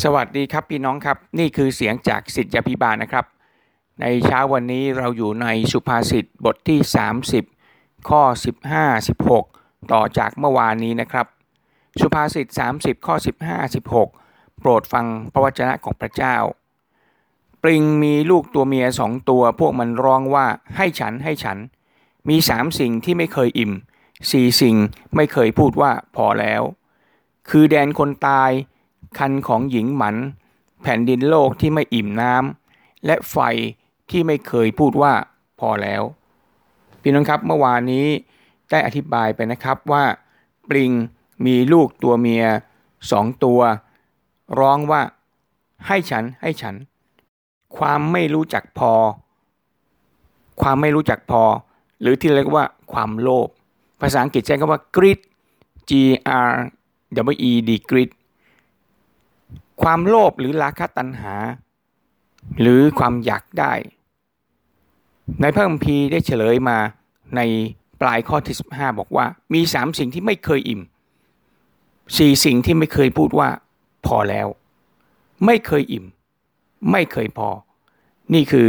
สวัสดีครับพี่น้องครับ นี่คือเสียงจากสิทธิพิบาลนะครับ ในเช้าวันนี้เราอยู่ในสุภาษิตบทที่ 30 ข้อ 15 16 ต่อจากเมื่อวานนี้นะครับ สุภาษิต30 ข้อ 15 16 โปรดฟังพระวจนะของพระเจ้า ปริงมีลูกตัวเมียสองตัวพวกมันร้องว่าให้ฉันให้ฉัน มีสามสิ่งที่ไม่เคยอิ่มสี่สิ่งไม่เคยพูดว่าพอแล้ว คือแดนคนตาย คันของหญิงหมัน แผ่นดินโลกที่ไม่อิ่มน้ำและไฟที่ไม่เคยพูดว่าพอแล้ว พี่น้องครับเมื่อวานนี้ได้อธิบายไปนะครับว่าปริงมีลูกตัวเมียสองตัว ร้องว่าให้ฉันให้ฉัน ความไม่รู้จักพอ ความไม่รู้จักพอ หรือที่เรียกว่าความโลภภาษาอังกฤษใช้คำว่า greed G R W E D greed ความโลภหรือราคะตัณหา หรือความอยากได้ ในพระคัมภีร์ได้เฉลยมาในปลายข้อที่ 15 บอกว่า มีสามสิ่งที่ไม่เคยอิ่มสี่สิ่งที่ไม่เคยพูดว่า พอแล้ว ไม่เคยอิ่ม ไม่เคยพอ นี่คือ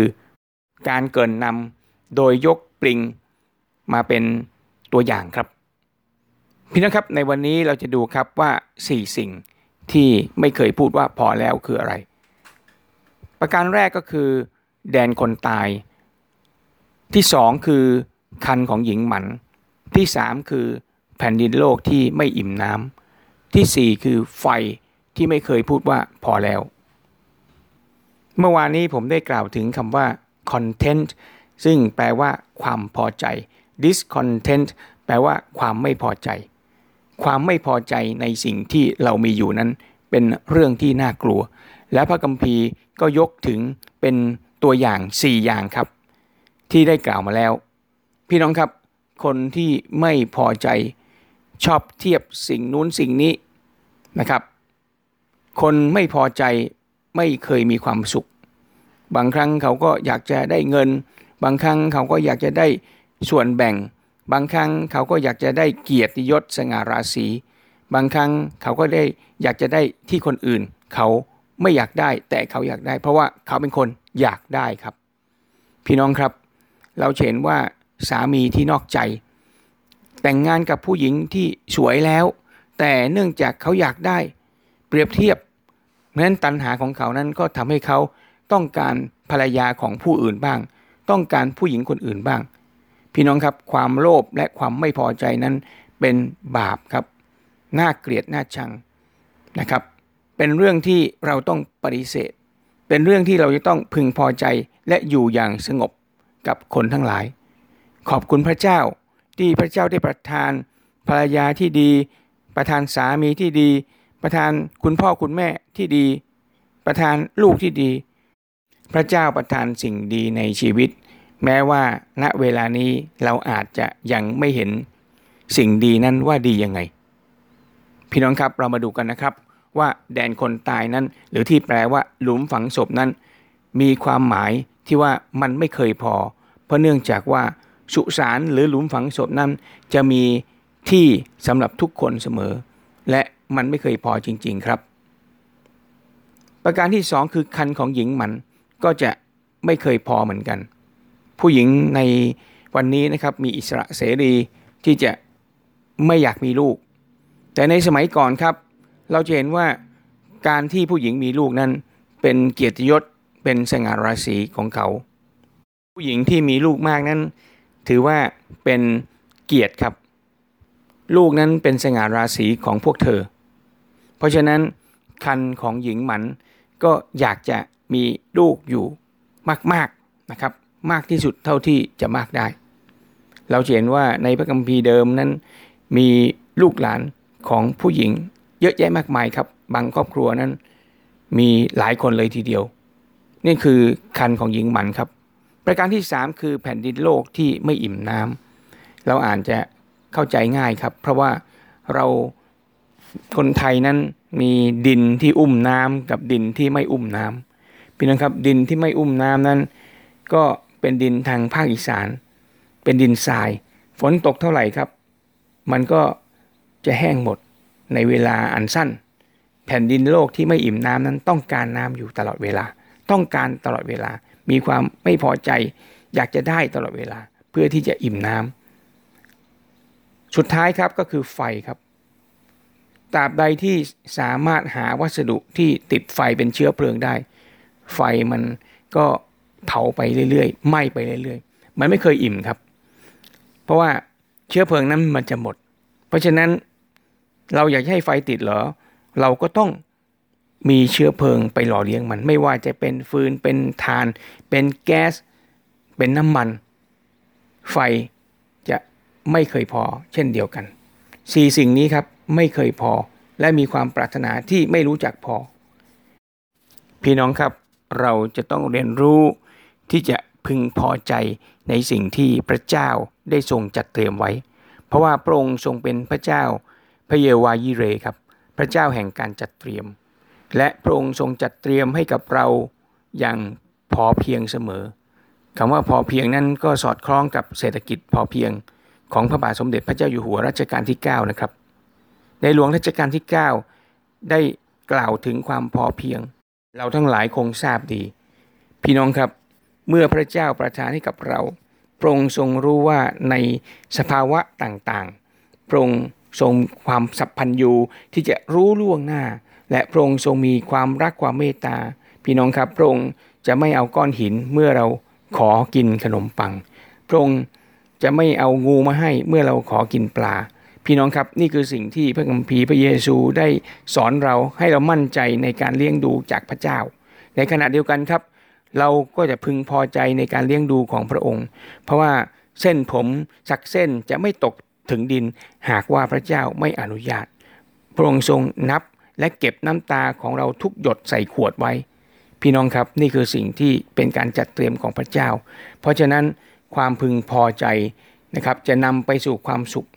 การเกินนำโดยยกปริงมาเป็นตัวอย่างครับ พี่นะครับในวันนี้เราจะดูครับว่าสี่สิ่ง ที่ไม่เคยพูดว่าพอแล้วคืออะไร ประการแรกก็คือ แดนคนตาย ที่สองคือคันของหญิงหมัน ที่สามคือแผ่นดินโลกที่ไม่อิ่มน้ำที่สี่คือไฟที่ไม่เคยพูดว่าพอแล้ว เมื่อวานนี้ผมได้กล่าวถึงคำว่า content ซึ่งแปลว่าความพอใจ discontent แปลว่าความไม่พอใจ ความไม่พอใจในสิ่งที่เรามีอยู่นั้น เป็นเรื่องที่น่ากลัว และพระกัมภีร์ก็ยกถึงเป็นตัวอย่าง 4 อย่างครับ ที่ได้กล่าวมาแล้ว พี่น้องครับ คนที่ไม่พอใจชอบเทียบสิ่งนู้นสิ่งนี้นะครับ คนไม่พอใจไม่เคยมีความสุข บางครั้งเขาก็อยากจะได้เงิน บางครั้งเขาก็อยากจะได้ส่วนแบ่ง บางครั้งเขาก็อยากจะได้เกียรติยศสง่าราศีบางครั้งเขาก็ได้อยากจะได้ที่คนอื่น เขาไม่อยากได้แต่เขาอยากได้ เพราะว่าเขาเป็นคนอยากได้ครับ พี่น้องครับ เราเห็นว่าสามีที่นอกใจ แต่งงานกับผู้หญิงที่สวยแล้ว แต่เนื่องจากเขาอยากได้ เปรียบเทียบเพราะนั้นตัณหาของเขานั้นก็ทำให้เขาต้องการภรรยาของผู้อื่นบ้าง ต้องการผู้หญิงคนอื่นบ้าง พี่น้องครับความโลภและความไม่พอใจนั้นเป็นบาปครับน่าเกลียดน่าชังนะครับ เป็นเรื่องที่เราต้องปฏิเสธ เป็นเรื่องที่เราจะต้องพึงพอใจและอยู่อย่างสงบกับคนทั้งหลาย ขอบคุณพระเจ้าที่พระเจ้าได้ประทานภรรยาที่ดี ประทานสามีที่ดี ประทานคุณพ่อคุณแม่ที่ดี ประทานลูกที่ดี พระเจ้าประทานสิ่งดีในชีวิต แม้ว่าณเวลานี้เราอาจจะยังไม่เห็นสิ่งดีนั้นว่าดียังไง พี่น้องครับเรามาดูกันนะครับ ว่าแดนคนตายนั้น หรือที่แปลว่าหลุมฝังศพนั้น มีความหมายที่ว่ามันไม่เคยพอ เพราะเนื่องจากว่าสุสานหรือหลุมฝังศพนั้น จะมีที่สำหรับทุกคนเสมอ และมันไม่เคยพอจริง ๆครับ ประการที่สองคือคันของหญิงมันก็จะไม่เคยพอเหมือนกัน ผู้หญิงในวันนี้นะครับมีอิสระเสรีที่จะไม่อยากมีลูก แต่ในสมัยก่อนครับ เราจะเห็นว่าการที่ผู้หญิงมีลูกนั้น เป็นเกียรติยศเป็นสง่าราศีของเขา ผู้หญิงที่มีลูกมากนั้น ถือว่าเป็นเกียรติครับ ลูกนั้นเป็นสง่าราศีของพวกเธอ เพราะฉะนั้นคันของหญิงหมันก็อยากจะมีลูกอยู่มาก ๆนะครับ มากที่สุดเท่าที่จะมากได้ เราเห็นว่าในพระคัมภีร์เดิมนั้น มีลูกหลานของผู้หญิง เยอะแยะมากมายครับ บางครอบครัวนั้น มีหลายคนเลยทีเดียว นี่คือคันของหญิงหมันครับ ประการที่ 3 คือแผ่นดินโลกที่ไม่อิ่มน้ำเราอ่านจะเข้าใจง่ายครับ เพราะว่าเราคนไทยนั้นมีดินที่อุ้มน้ำกับดินที่ไม่อุ้มน้ำพี่น้องครับดินที่ไม่อุ้มน้ำนั้น ก็ เป็นดินทางภาคอีสาน เป็นดินทราย ฝนตกเท่าไหร่ครับ มันก็จะแห้งหมดในเวลาอันสั้น แผ่นดินโลกที่ไม่อิ่มน้ำนั้นต้องการน้ำอยู่ตลอดเวลา ต้องการตลอดเวลา มีความไม่พอใจ อยากจะได้ตลอดเวลา เพื่อที่จะอิ่มน้ำสุดท้ายครับก็คือไฟครับตราบใดที่สามารถหาวัสดุที่ติดไฟเป็นเชื้อเพลิงได้ ไฟมันก็ เผาไปเรื่อยๆไหม้ไปเรื่อยๆ มันไม่เคยอิ่มครับ เพราะว่าเชื้อเพลิงนั้นมันจะหมด เพราะฉะนั้นเราอยากให้ไฟติดเหรอ เราก็ต้องมีเชื้อเพลิงไปหล่อเลี้ยงมัน ไม่ว่าจะเป็นฟืนเป็นทาน เป็นแก๊ส เป็นน้ำมัน ไฟจะไม่เคยพอ เช่นเดียวกันสี่สิ่งนี้ครับไม่เคยพอและมีความปรารถนาที่ไม่รู้จักพอ พี่น้องครับเราจะต้องเรียนรู้ ที่จะพึงพอใจในสิ่งที่พระเจ้าได้ทรงจัดเตรียมไว้ เพราะว่าพระองค์ทรงเป็นพระเจ้าพระเยาวายิเรครับ พระเจ้าแห่งการจัดเตรียม และพระองค์ทรงจัดเตรียมให้กับเราอย่างพอเพียงเสมอคำว่าพอเพียงนั้นก็สอดคล้องกับเศรษฐกิจพอเพียงของพระบาทสมเด็จพระเจ้าอยู่หัวรัชกาลที่ 9 นะครับ ในหลวงรัชกาลที่ 9 ได้กล่าวถึงความพอเพียง เราทั้งหลายคงทราบดี พี่น้องครับ เมื่อพระเจ้าประทานให้กับเราพระองค์ทรงรู้ว่าในสภาวะต่างๆพระองค์ทรงความสัพพัญญูที่จะรู้ล่วงหน้า และพระองค์ทรงมีความรักความเมตตา พี่น้องครับพระองค์จะไม่เอาก้อนหินเมื่อเราขอกินขนมปัง พระองค์จะไม่เอางูมาให้เมื่อเราขอกินปลา พี่น้องครับนี่คือสิ่งที่พระคัมภีร์พระเยซูได้สอนเราให้เรามั่นใจในการเลี้ยงดูจากพระเจ้า ในขณะเดียวกันครับ เราก็จะพึงพอใจในการเลี้ยงดูของพระองค์ เพราะว่าเส้นผมสักเส้นจะไม่ตกถึงดินหากว่าพระเจ้าไม่อนุญาต พระองค์ทรงนับและเก็บน้ำตาของเราทุกหยดใส่ขวดไว้ พี่น้องครับนี่คือสิ่งที่เป็นการจัดเตรียมของพระเจ้า เพราะฉะนั้นความพึงพอใจนะครับจะนำไปสู่ความสุข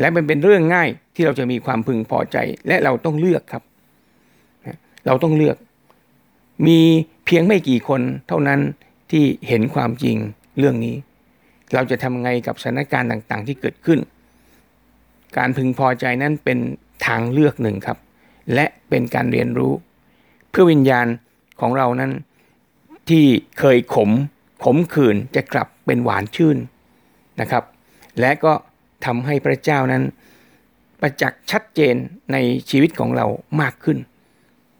และมันเป็นเรื่องง่ายที่เราจะมีความพึงพอใจและเราต้องเลือกครับ เราต้องเลือก มีเพียงไม่กี่คนเท่านั้นที่เห็นความจริงเรื่องนี้ เราจะทำไงกับสถานการณ์ต่างๆ ที่เกิดขึ้น การพึงพอใจนั้นเป็นทางเลือกหนึ่งครับ และเป็นการเรียนรู้ เพื่อวิญญาณของเรานั้น ที่เคยขม ขมขื่นจะกลับเป็นหวานชื่นนะครับ และก็ทำให้พระเจ้านั้น ประจักษ์ชัดเจนในชีวิตของเรามากขึ้น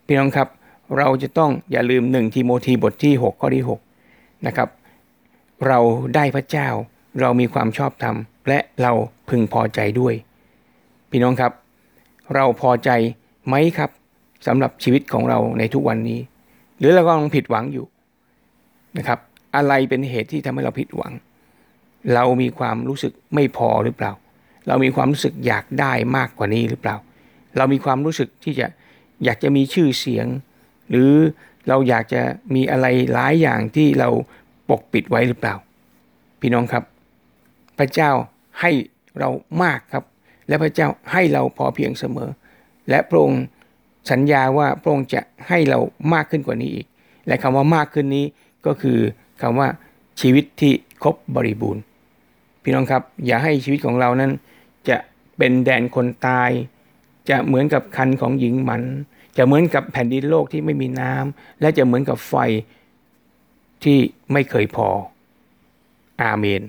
พี่น้องครับ เราจะต้องอย่าลืมหนึ่งทีโมธีบทที่ 6 ข้อที่6นะครับ เราได้พระเจ้า เรามีความชอบธรรม และเราพึงพอใจด้วย พี่น้องครับ เราพอใจไหมครับสำหรับชีวิตของเราในทุกวันนี้ หรือเราก็ต้องผิดหวังอยู่นะครับ อะไรเป็นเหตุที่ทำให้เราผิดหวัง เรามีความรู้สึกไม่พอหรือเปล่า เรามีความรู้สึกอยากได้มากกว่านี้หรือเปล่า เรามีความรู้สึกที่จะอยากจะมีชื่อเสียง หรือเราอยากจะมีอะไรหลายอย่างที่เราปกปิดไว้หรือเปล่า พี่น้องครับ พระเจ้าให้เรามากครับ และพระเจ้าให้เราพอเพียงเสมอ และพระองค์สัญญาว่าพระองค์จะให้เรามากขึ้นกว่านี้อีก และคำว่ามากขึ้นนี้ก็คือคำว่าชีวิตที่ครบบริบูรณ์ พี่น้องครับ อย่าให้ชีวิตของเรานั้น จะเป็นแดนคนตาย จะเหมือนกับคันของหญิงหมัน จะเหมือนกับแผ่นดินโลกที่ไม่มีน้ำและจะเหมือนกับไฟที่ไม่เคยพอ อาเมน